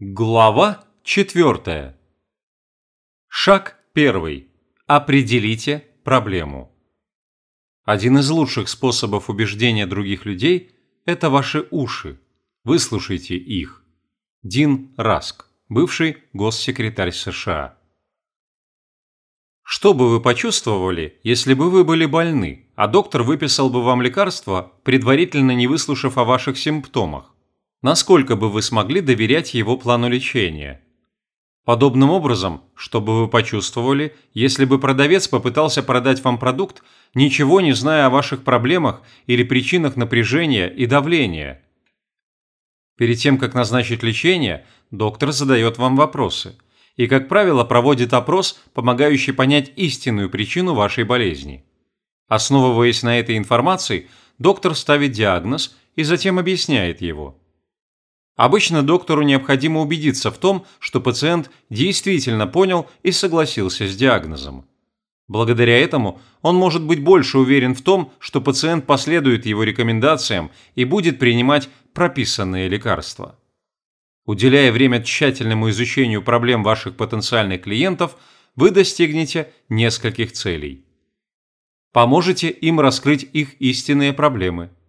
Глава 4. Шаг 1. Определите проблему. Один из лучших способов убеждения других людей – это ваши уши. Выслушайте их. Дин Раск, бывший госсекретарь США. Что бы вы почувствовали, если бы вы были больны, а доктор выписал бы вам лекарство, предварительно не выслушав о ваших симптомах? Насколько бы вы смогли доверять его плану лечения. Подобным образом, что бы вы почувствовали, если бы продавец попытался продать вам продукт, ничего не зная о ваших проблемах или причинах напряжения и давления? Перед тем, как назначить лечение, доктор задает вам вопросы и, как правило, проводит опрос, помогающий понять истинную причину вашей болезни. Основываясь на этой информации, доктор ставит диагноз и затем объясняет его – Обычно доктору необходимо убедиться в том, что пациент действительно понял и согласился с диагнозом. Благодаря этому он может быть больше уверен в том, что пациент последует его рекомендациям и будет принимать прописанные лекарства. Уделяя время тщательному изучению проблем ваших потенциальных клиентов, вы достигнете нескольких целей. Поможете им раскрыть их истинные проблемы –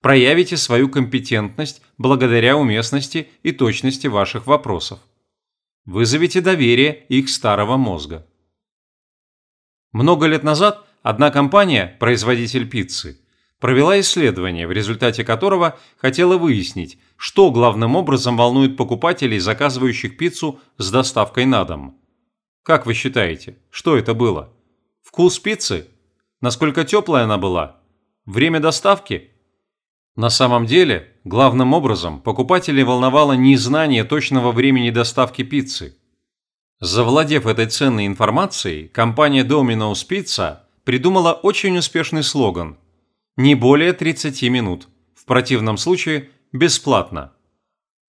проявите свою компетентность благодаря уместности и точности ваших вопросов. Вызовите доверие их старого мозга. Много лет назад одна компания, производитель пиццы, провела исследование, в результате которого хотела выяснить, что главным образом волнует покупателей, заказывающих пиццу с доставкой на дом. Как вы считаете, что это было? Вкус пиццы? Насколько теплая она была? Время доставки? На самом деле, главным образом покупателей волновало незнание точного времени доставки пиццы. Завладев этой ценной информацией, компания Domino's Pizza придумала очень успешный слоган «Не более 30 минут, в противном случае бесплатно».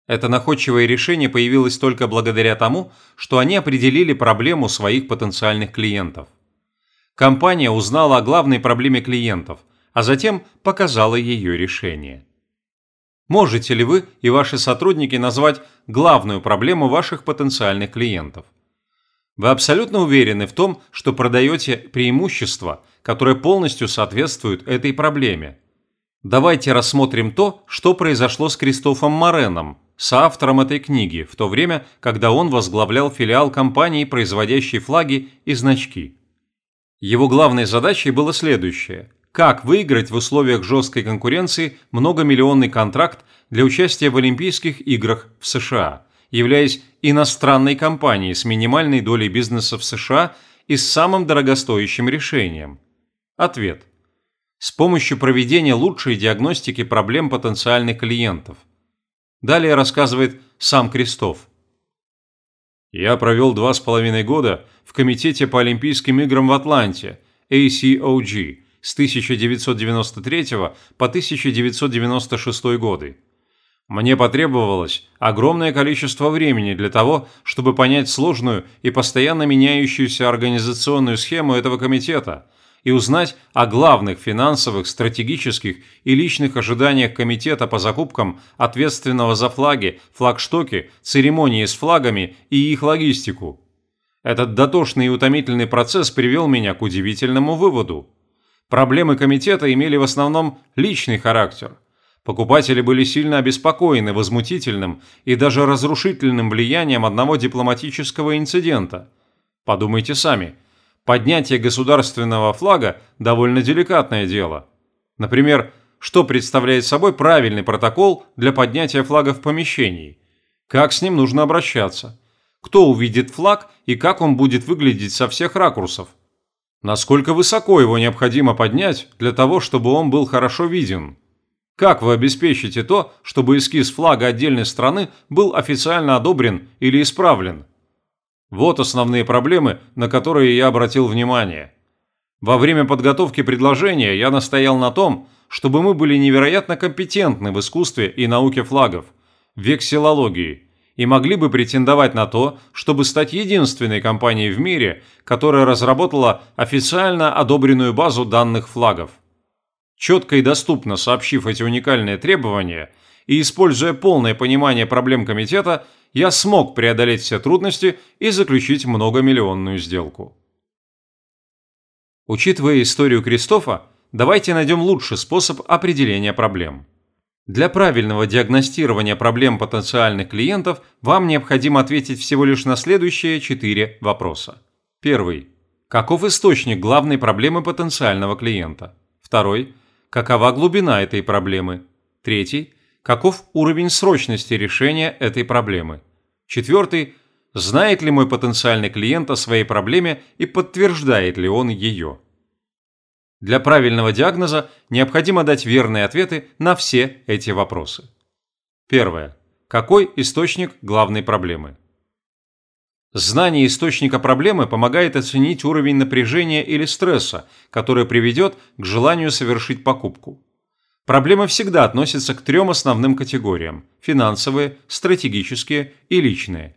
Это находчивое решение появилось только благодаря тому, что они определили проблему своих потенциальных клиентов. Компания узнала о главной проблеме клиентов – а затем показала ее решение. Можете ли вы и ваши сотрудники назвать главную проблему ваших потенциальных клиентов? Вы абсолютно уверены в том, что продаете преимущество, которое полностью соответствует этой проблеме. Давайте рассмотрим то, что произошло с Кристофом Мореном, соавтором этой книги, в то время, когда он возглавлял филиал компании, производящей флаги и значки. Его главной задачей было следующее как выиграть в условиях жесткой конкуренции многомиллионный контракт для участия в Олимпийских играх в США, являясь иностранной компанией с минимальной долей бизнеса в США и с самым дорогостоящим решением? Ответ. С помощью проведения лучшей диагностики проблем потенциальных клиентов. Далее рассказывает сам Крестов. Я провел два с половиной года в Комитете по Олимпийским играм в Атланте, ACOG, с 1993 по 1996 годы. Мне потребовалось огромное количество времени для того, чтобы понять сложную и постоянно меняющуюся организационную схему этого комитета и узнать о главных финансовых, стратегических и личных ожиданиях комитета по закупкам, ответственного за флаги, флагштоки, церемонии с флагами и их логистику. Этот дотошный и утомительный процесс привел меня к удивительному выводу – Проблемы комитета имели в основном личный характер. Покупатели были сильно обеспокоены возмутительным и даже разрушительным влиянием одного дипломатического инцидента. Подумайте сами. Поднятие государственного флага – довольно деликатное дело. Например, что представляет собой правильный протокол для поднятия флага в помещении? Как с ним нужно обращаться? Кто увидит флаг и как он будет выглядеть со всех ракурсов? Насколько высоко его необходимо поднять для того, чтобы он был хорошо виден? Как вы обеспечите то, чтобы эскиз флага отдельной страны был официально одобрен или исправлен? Вот основные проблемы, на которые я обратил внимание. Во время подготовки предложения я настоял на том, чтобы мы были невероятно компетентны в искусстве и науке флагов, вексилологии, и могли бы претендовать на то, чтобы стать единственной компанией в мире, которая разработала официально одобренную базу данных флагов. Четко и доступно сообщив эти уникальные требования И используя полное понимание проблем комитета, я смог преодолеть все трудности и заключить многомиллионную сделку. Учитывая историю Кристофа, давайте найдем лучший способ определения проблем. Для правильного диагностирования проблем потенциальных клиентов вам необходимо ответить всего лишь на следующие четыре вопроса. Первый. Каков источник главной проблемы потенциального клиента? Второй. Какова глубина этой проблемы? Третий. Каков уровень срочности решения этой проблемы? Четвертый. Знает ли мой потенциальный клиент о своей проблеме и подтверждает ли он ее? Для правильного диагноза необходимо дать верные ответы на все эти вопросы. Первое. Какой источник главной проблемы? Знание источника проблемы помогает оценить уровень напряжения или стресса, который приведет к желанию совершить покупку. Проблемы всегда относятся к трем основным категориям – финансовые, стратегические и личные.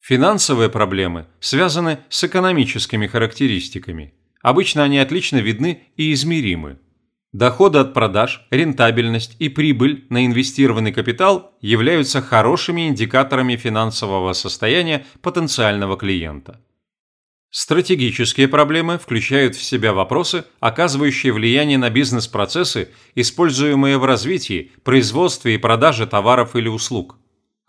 Финансовые проблемы связаны с экономическими характеристиками – Обычно они отлично видны и измеримы. Доходы от продаж, рентабельность и прибыль на инвестированный капитал являются хорошими индикаторами финансового состояния потенциального клиента. Стратегические проблемы включают в себя вопросы, оказывающие влияние на бизнес-процессы, используемые в развитии, производстве и продаже товаров или услуг.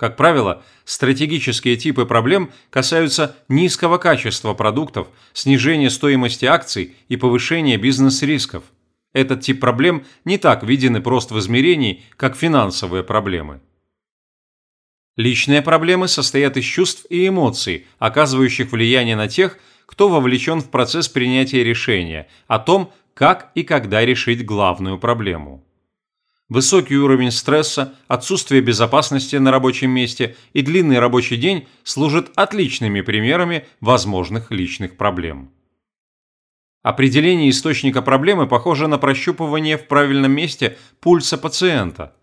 Как правило, стратегические типы проблем касаются низкого качества продуктов, снижения стоимости акций и повышения бизнес-рисков. Этот тип проблем не так виден и прост в измерении, как финансовые проблемы. Личные проблемы состоят из чувств и эмоций, оказывающих влияние на тех, кто вовлечен в процесс принятия решения о том, как и когда решить главную проблему. Высокий уровень стресса, отсутствие безопасности на рабочем месте и длинный рабочий день служат отличными примерами возможных личных проблем. Определение источника проблемы похоже на прощупывание в правильном месте пульса пациента.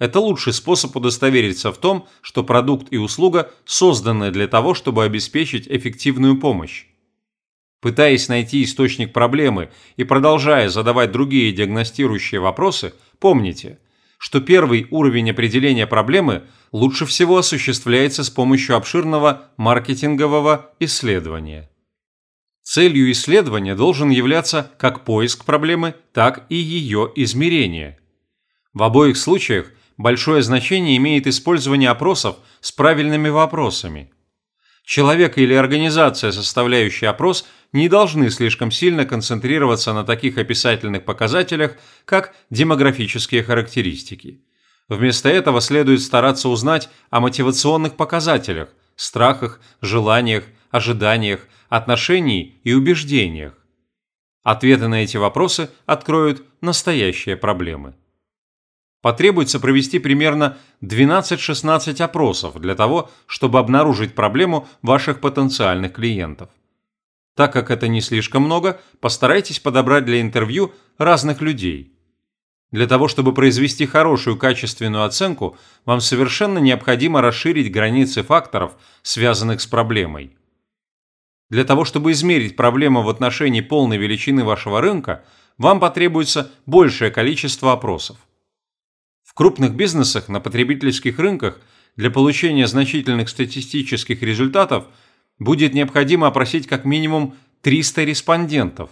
Это лучший способ удостовериться в том, что продукт и услуга созданы для того, чтобы обеспечить эффективную помощь. Пытаясь найти источник проблемы и продолжая задавать другие диагностирующие вопросы – Помните, что первый уровень определения проблемы лучше всего осуществляется с помощью обширного маркетингового исследования. Целью исследования должен являться как поиск проблемы, так и ее измерение. В обоих случаях большое значение имеет использование опросов с правильными вопросами – Человек или организация, составляющая опрос, не должны слишком сильно концентрироваться на таких описательных показателях, как демографические характеристики. Вместо этого следует стараться узнать о мотивационных показателях, страхах, желаниях, ожиданиях, отношениях и убеждениях. Ответы на эти вопросы откроют настоящие проблемы. Потребуется провести примерно 12-16 опросов для того, чтобы обнаружить проблему ваших потенциальных клиентов. Так как это не слишком много, постарайтесь подобрать для интервью разных людей. Для того, чтобы произвести хорошую качественную оценку, вам совершенно необходимо расширить границы факторов, связанных с проблемой. Для того, чтобы измерить проблему в отношении полной величины вашего рынка, вам потребуется большее количество опросов крупных бизнесах на потребительских рынках для получения значительных статистических результатов будет необходимо опросить как минимум 300 респондентов.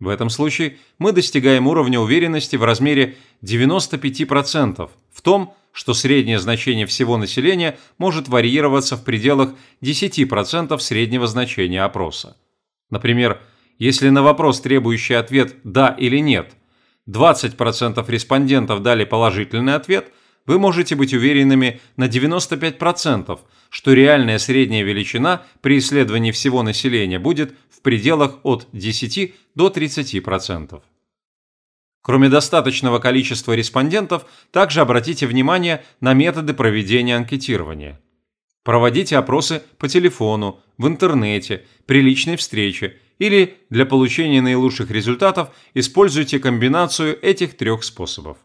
В этом случае мы достигаем уровня уверенности в размере 95% в том, что среднее значение всего населения может варьироваться в пределах 10% среднего значения опроса. Например, если на вопрос, требующий ответ «да» или «нет», 20% респондентов дали положительный ответ, вы можете быть уверенными на 95%, что реальная средняя величина при исследовании всего населения будет в пределах от 10 до 30%. Кроме достаточного количества респондентов, также обратите внимание на методы проведения анкетирования. Проводите опросы по телефону, в интернете, при личной встрече или для получения наилучших результатов используйте комбинацию этих трех способов.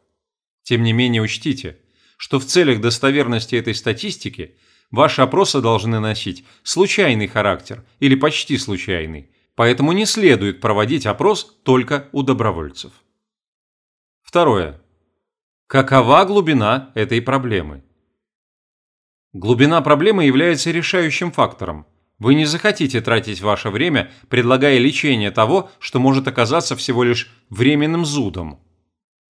Тем не менее учтите, что в целях достоверности этой статистики ваши опросы должны носить случайный характер или почти случайный, поэтому не следует проводить опрос только у добровольцев. Второе. Какова глубина этой проблемы? Глубина проблемы является решающим фактором. Вы не захотите тратить ваше время, предлагая лечение того, что может оказаться всего лишь временным зудом.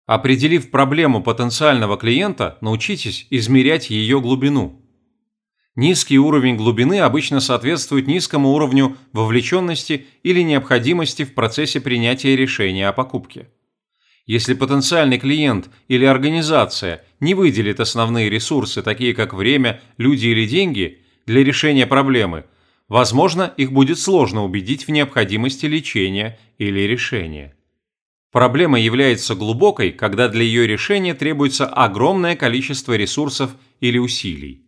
Определив проблему потенциального клиента, научитесь измерять ее глубину. Низкий уровень глубины обычно соответствует низкому уровню вовлеченности или необходимости в процессе принятия решения о покупке. Если потенциальный клиент или организация не выделит основные ресурсы, такие как время, люди или деньги, для решения проблемы, возможно, их будет сложно убедить в необходимости лечения или решения. Проблема является глубокой, когда для ее решения требуется огромное количество ресурсов или усилий.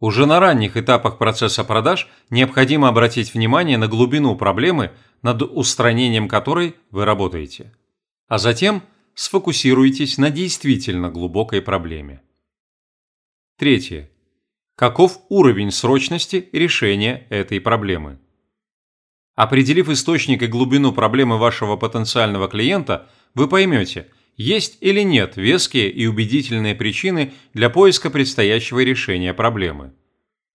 Уже на ранних этапах процесса продаж необходимо обратить внимание на глубину проблемы, над устранением которой вы работаете а затем сфокусируйтесь на действительно глубокой проблеме. Третье. Каков уровень срочности решения этой проблемы? Определив источник и глубину проблемы вашего потенциального клиента, вы поймете, есть или нет веские и убедительные причины для поиска предстоящего решения проблемы.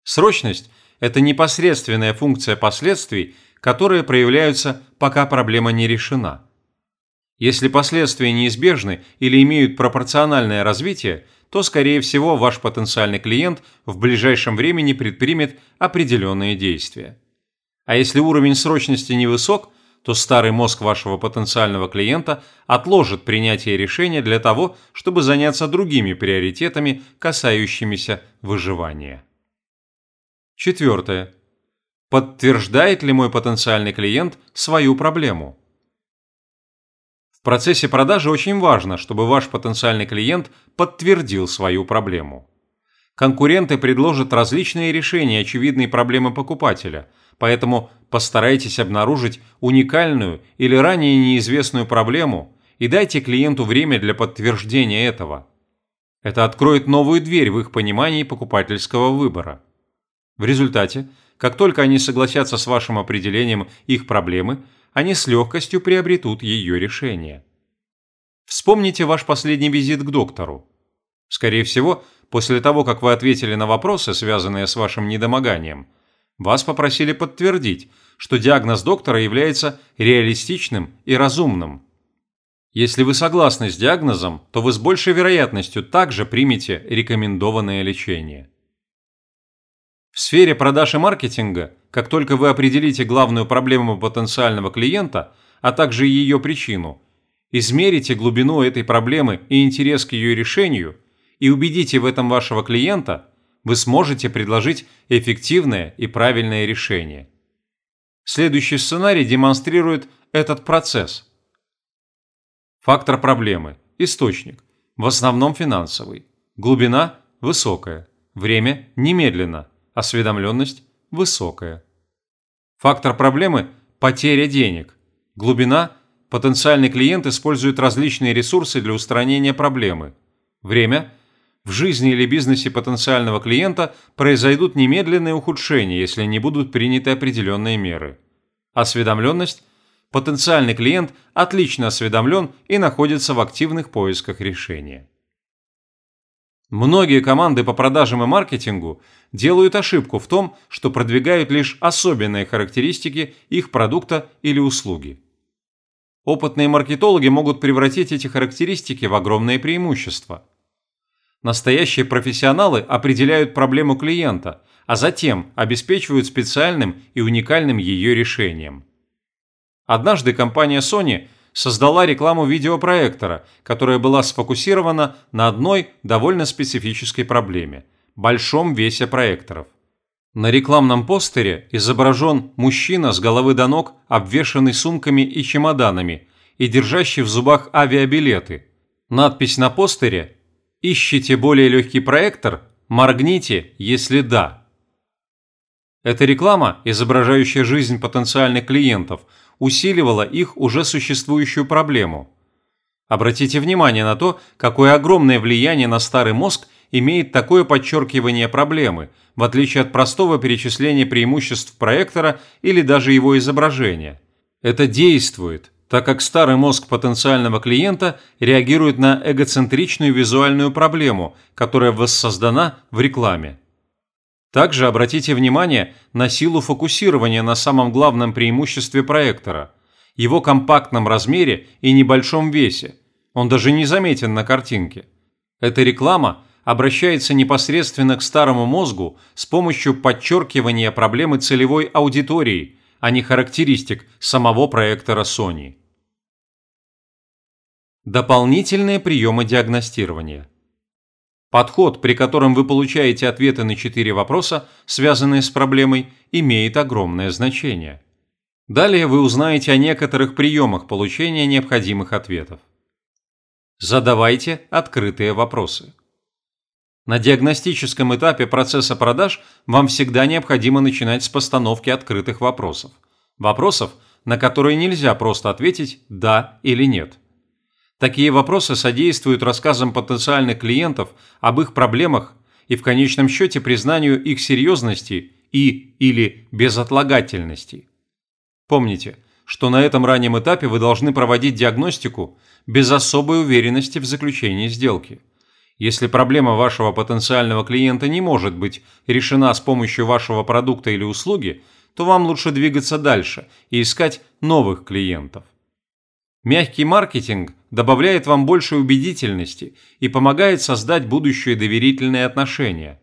Срочность – это непосредственная функция последствий, которые проявляются, пока проблема не решена – если последствия неизбежны или имеют пропорциональное развитие, то, скорее всего, ваш потенциальный клиент в ближайшем времени предпримет определенные действия. А если уровень срочности невысок, то старый мозг вашего потенциального клиента отложит принятие решения для того, чтобы заняться другими приоритетами, касающимися выживания. Четвертое. Подтверждает ли мой потенциальный клиент свою проблему? В процессе продажи очень важно, чтобы ваш потенциальный клиент подтвердил свою проблему. Конкуренты предложат различные решения очевидной проблемы покупателя, поэтому постарайтесь обнаружить уникальную или ранее неизвестную проблему и дайте клиенту время для подтверждения этого. Это откроет новую дверь в их понимании покупательского выбора. В результате, как только они согласятся с вашим определением их проблемы – они с легкостью приобретут ее решение. Вспомните ваш последний визит к доктору. Скорее всего, после того, как вы ответили на вопросы, связанные с вашим недомоганием, вас попросили подтвердить, что диагноз доктора является реалистичным и разумным. Если вы согласны с диагнозом, то вы с большей вероятностью также примете рекомендованное лечение. В сфере продаж и маркетинга, как только вы определите главную проблему потенциального клиента, а также ее причину, измерите глубину этой проблемы и интерес к ее решению и убедите в этом вашего клиента, вы сможете предложить эффективное и правильное решение. Следующий сценарий демонстрирует этот процесс. Фактор проблемы. Источник. В основном финансовый. Глубина – высокая. Время – немедленно осведомленность высокая. Фактор проблемы – потеря денег. Глубина – потенциальный клиент использует различные ресурсы для устранения проблемы. Время – в жизни или бизнесе потенциального клиента произойдут немедленные ухудшения, если не будут приняты определенные меры. Осведомленность – потенциальный клиент отлично осведомлен и находится в активных поисках решения. Многие команды по продажам и маркетингу делают ошибку в том, что продвигают лишь особенные характеристики их продукта или услуги. Опытные маркетологи могут превратить эти характеристики в огромные преимущества. Настоящие профессионалы определяют проблему клиента, а затем обеспечивают специальным и уникальным ее решением. Однажды компания Sony – создала рекламу видеопроектора, которая была сфокусирована на одной довольно специфической проблеме – большом весе проекторов. На рекламном постере изображен мужчина с головы до ног, обвешанный сумками и чемоданами и держащий в зубах авиабилеты. Надпись на постере «Ищите более легкий проектор? Моргните, если да». Эта реклама, изображающая жизнь потенциальных клиентов – усиливала их уже существующую проблему. Обратите внимание на то, какое огромное влияние на старый мозг имеет такое подчеркивание проблемы, в отличие от простого перечисления преимуществ проектора или даже его изображения. Это действует, так как старый мозг потенциального клиента реагирует на эгоцентричную визуальную проблему, которая воссоздана в рекламе. Также обратите внимание на силу фокусирования на самом главном преимуществе проектора – его компактном размере и небольшом весе. Он даже не заметен на картинке. Эта реклама обращается непосредственно к старому мозгу с помощью подчеркивания проблемы целевой аудитории, а не характеристик самого проектора Sony. Дополнительные приемы диагностирования. Подход, при котором вы получаете ответы на четыре вопроса, связанные с проблемой, имеет огромное значение. Далее вы узнаете о некоторых приемах получения необходимых ответов. Задавайте открытые вопросы. На диагностическом этапе процесса продаж вам всегда необходимо начинать с постановки открытых вопросов. Вопросов, на которые нельзя просто ответить «да» или «нет». Такие вопросы содействуют рассказам потенциальных клиентов об их проблемах и в конечном счете признанию их серьезности и или безотлагательности. Помните, что на этом раннем этапе вы должны проводить диагностику без особой уверенности в заключении сделки. Если проблема вашего потенциального клиента не может быть решена с помощью вашего продукта или услуги, то вам лучше двигаться дальше и искать новых клиентов. Мягкий маркетинг добавляет вам больше убедительности и помогает создать будущие доверительные отношения.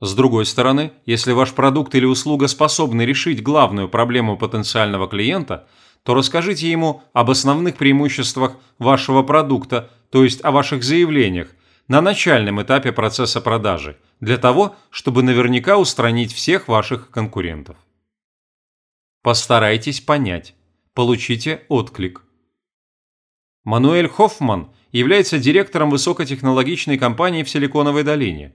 С другой стороны, если ваш продукт или услуга способны решить главную проблему потенциального клиента, то расскажите ему об основных преимуществах вашего продукта, то есть о ваших заявлениях, на начальном этапе процесса продажи, для того, чтобы наверняка устранить всех ваших конкурентов. Постарайтесь понять. Получите отклик. Мануэль Хоффман является директором высокотехнологичной компании в Силиконовой долине.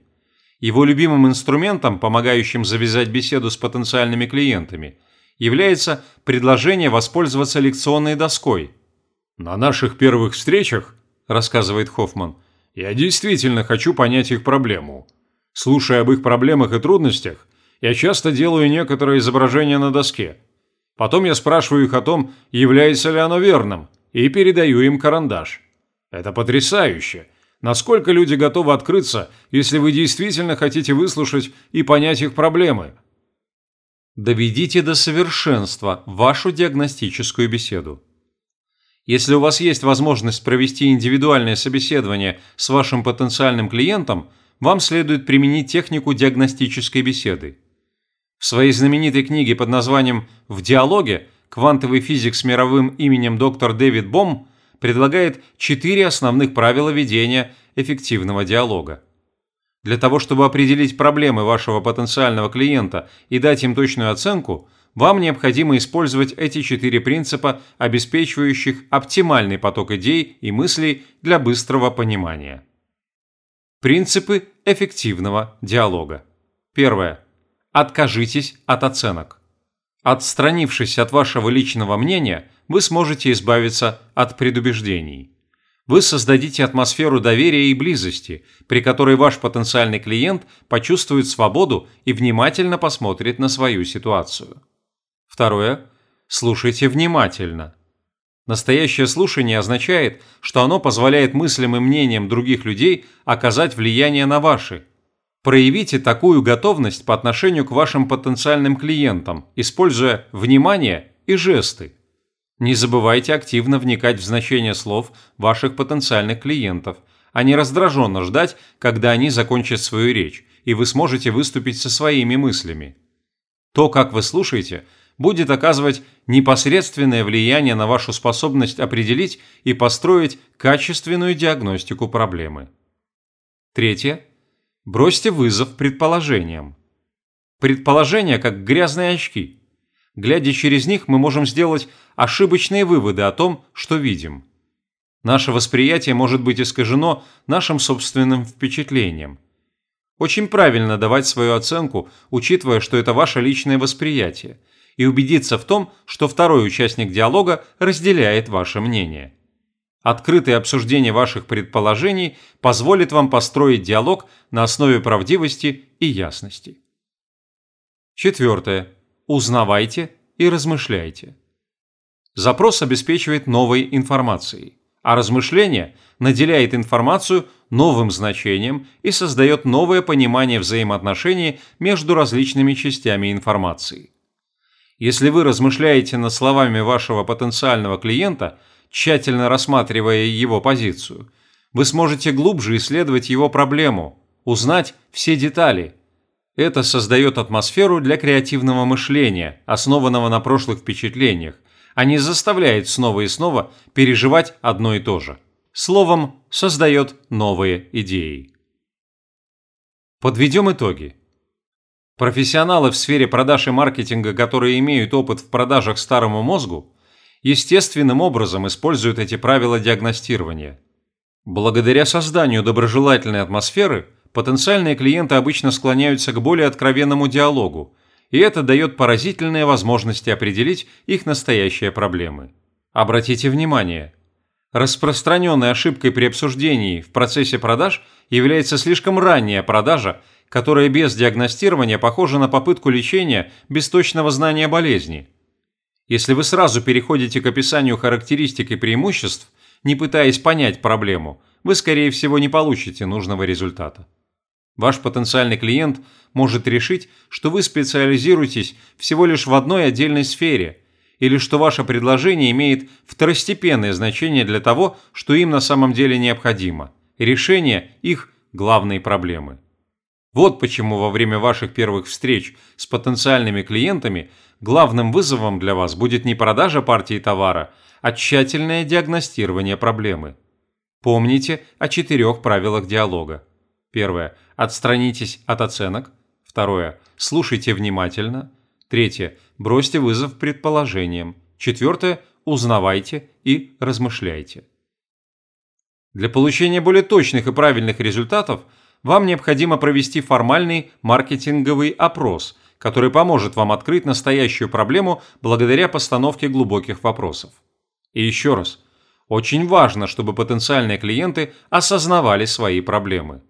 Его любимым инструментом, помогающим завязать беседу с потенциальными клиентами, является предложение воспользоваться лекционной доской. «На наших первых встречах, – рассказывает Хоффман, – я действительно хочу понять их проблему. Слушая об их проблемах и трудностях, я часто делаю некоторые изображения на доске. Потом я спрашиваю их о том, является ли оно верным – и передаю им карандаш. Это потрясающе. Насколько люди готовы открыться, если вы действительно хотите выслушать и понять их проблемы? Доведите до совершенства вашу диагностическую беседу. Если у вас есть возможность провести индивидуальное собеседование с вашим потенциальным клиентом, вам следует применить технику диагностической беседы. В своей знаменитой книге под названием «В диалоге» квантовый физик с мировым именем доктор Дэвид Бом предлагает четыре основных правила ведения эффективного диалога. Для того, чтобы определить проблемы вашего потенциального клиента и дать им точную оценку, вам необходимо использовать эти четыре принципа, обеспечивающих оптимальный поток идей и мыслей для быстрого понимания. Принципы эффективного диалога. Первое. Откажитесь от оценок. Отстранившись от вашего личного мнения, вы сможете избавиться от предубеждений. Вы создадите атмосферу доверия и близости, при которой ваш потенциальный клиент почувствует свободу и внимательно посмотрит на свою ситуацию. Второе. Слушайте внимательно. Настоящее слушание означает, что оно позволяет мыслям и мнениям других людей оказать влияние на ваши, Проявите такую готовность по отношению к вашим потенциальным клиентам, используя внимание и жесты. Не забывайте активно вникать в значение слов ваших потенциальных клиентов, а не раздраженно ждать, когда они закончат свою речь, и вы сможете выступить со своими мыслями. То, как вы слушаете, будет оказывать непосредственное влияние на вашу способность определить и построить качественную диагностику проблемы. Третье Бросьте вызов предположениям. Предположения как грязные очки. Глядя через них, мы можем сделать ошибочные выводы о том, что видим. Наше восприятие может быть искажено нашим собственным впечатлением. Очень правильно давать свою оценку, учитывая, что это ваше личное восприятие, и убедиться в том, что второй участник диалога разделяет ваше мнение. Открытое обсуждение ваших предположений позволит вам построить диалог на основе правдивости и ясности. Четвертое. Узнавайте и размышляйте. запрос обеспечивает новой информацией, а размышление наделяет информацию новым значением и создает новое понимание взаимоотношений между различными частями информации. Если вы размышляете над словами вашего потенциального клиента, тщательно рассматривая его позицию, вы сможете глубже исследовать его проблему, узнать все детали. Это создает атмосферу для креативного мышления, основанного на прошлых впечатлениях, а не заставляет снова и снова переживать одно и то же. Словом, создает новые идеи. Подведем итоги. Профессионалы в сфере продаж и маркетинга, которые имеют опыт в продажах старому мозгу, естественным образом используют эти правила диагностирования. Благодаря созданию доброжелательной атмосферы потенциальные клиенты обычно склоняются к более откровенному диалогу, и это дает поразительные возможности определить их настоящие проблемы. Обратите внимание, распространенной ошибкой при обсуждении в процессе продаж является слишком ранняя продажа которая без диагностирования похожа на попытку лечения без точного знания болезни. Если вы сразу переходите к описанию характеристик и преимуществ, не пытаясь понять проблему, вы, скорее всего, не получите нужного результата. Ваш потенциальный клиент может решить, что вы специализируетесь всего лишь в одной отдельной сфере, или что ваше предложение имеет второстепенное значение для того, что им на самом деле необходимо – решение их главной проблемы. Вот почему во время ваших первых встреч с потенциальными клиентами главным вызовом для вас будет не продажа партии товара, а тщательное диагностирование проблемы. Помните о четырех правилах диалога. Первое. Отстранитесь от оценок. Второе. Слушайте внимательно. Третье. Бросьте вызов предположениям. Четвертое. Узнавайте и размышляйте. Для получения более точных и правильных результатов – вам необходимо провести формальный маркетинговый опрос, который поможет вам открыть настоящую проблему благодаря постановке глубоких вопросов. И еще раз, очень важно, чтобы потенциальные клиенты осознавали свои проблемы.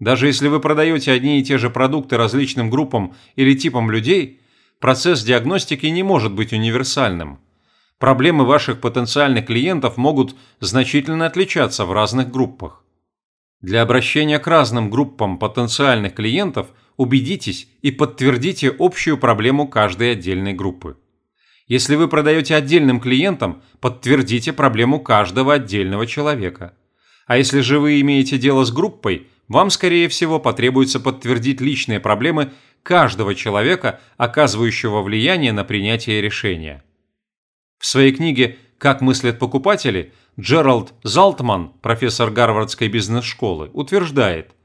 Даже если вы продаете одни и те же продукты различным группам или типам людей, процесс диагностики не может быть универсальным. Проблемы ваших потенциальных клиентов могут значительно отличаться в разных группах. Для обращения к разным группам потенциальных клиентов убедитесь и подтвердите общую проблему каждой отдельной группы. Если вы продаете отдельным клиентам, подтвердите проблему каждого отдельного человека. А если же вы имеете дело с группой, вам, скорее всего, потребуется подтвердить личные проблемы каждого человека, оказывающего влияние на принятие решения. В своей книге «Как мыслят покупатели» Джеральд Залтман, профессор Гарвардской бизнес-школы, утверждает,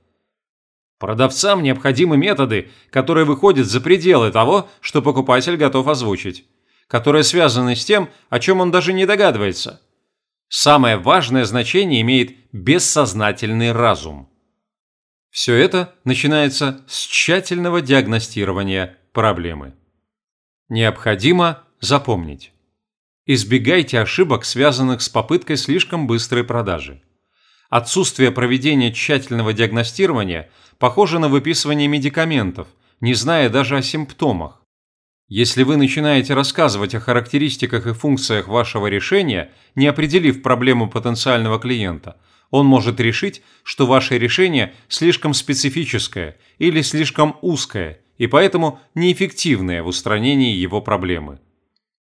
Продавцам необходимы методы, которые выходят за пределы того, что покупатель готов озвучить, которые связаны с тем, о чем он даже не догадывается. Самое важное значение имеет бессознательный разум. Все это начинается с тщательного диагностирования проблемы. Необходимо запомнить. Избегайте ошибок, связанных с попыткой слишком быстрой продажи. Отсутствие проведения тщательного диагностирования похоже на выписывание медикаментов, не зная даже о симптомах. Если вы начинаете рассказывать о характеристиках и функциях вашего решения, не определив проблему потенциального клиента, он может решить, что ваше решение слишком специфическое или слишком узкое и поэтому неэффективное в устранении его проблемы.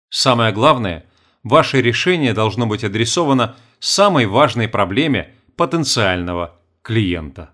Самое главное – ваше решение должно быть адресовано самой важной проблеме потенциального клиента.